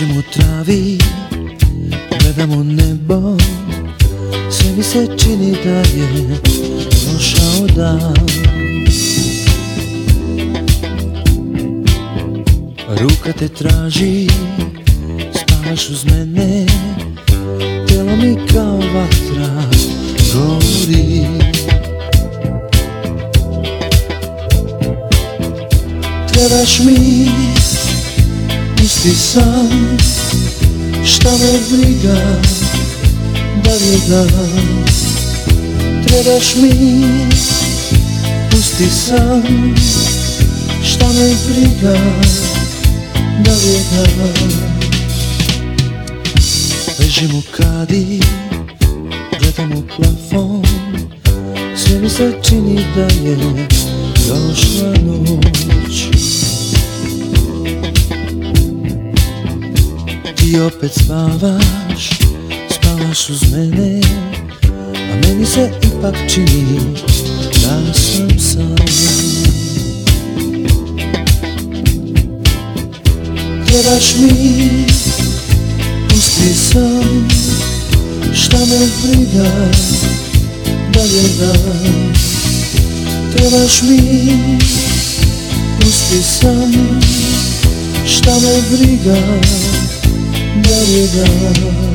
Ležim u travi, gledam u nebo. Sve mi se čini da je došao dan Ruka te traži, spavaš uz mene. Tijelo mi kao vatra gori Trebaš mi isti san Šta me briga da li je dan? Trebaš mi pusti san Šta me briga da li je dan? Ležim u kadi, gledam u plafon Sve mi se čini da je došla noć Ti opet spavaš, spavaš uz mene A meni se ipak čini da sam sam. Trebaš mi, pusti sam Šta me briga, da je dan? Trebaš mi, pusti sam Šta me briga, da je dan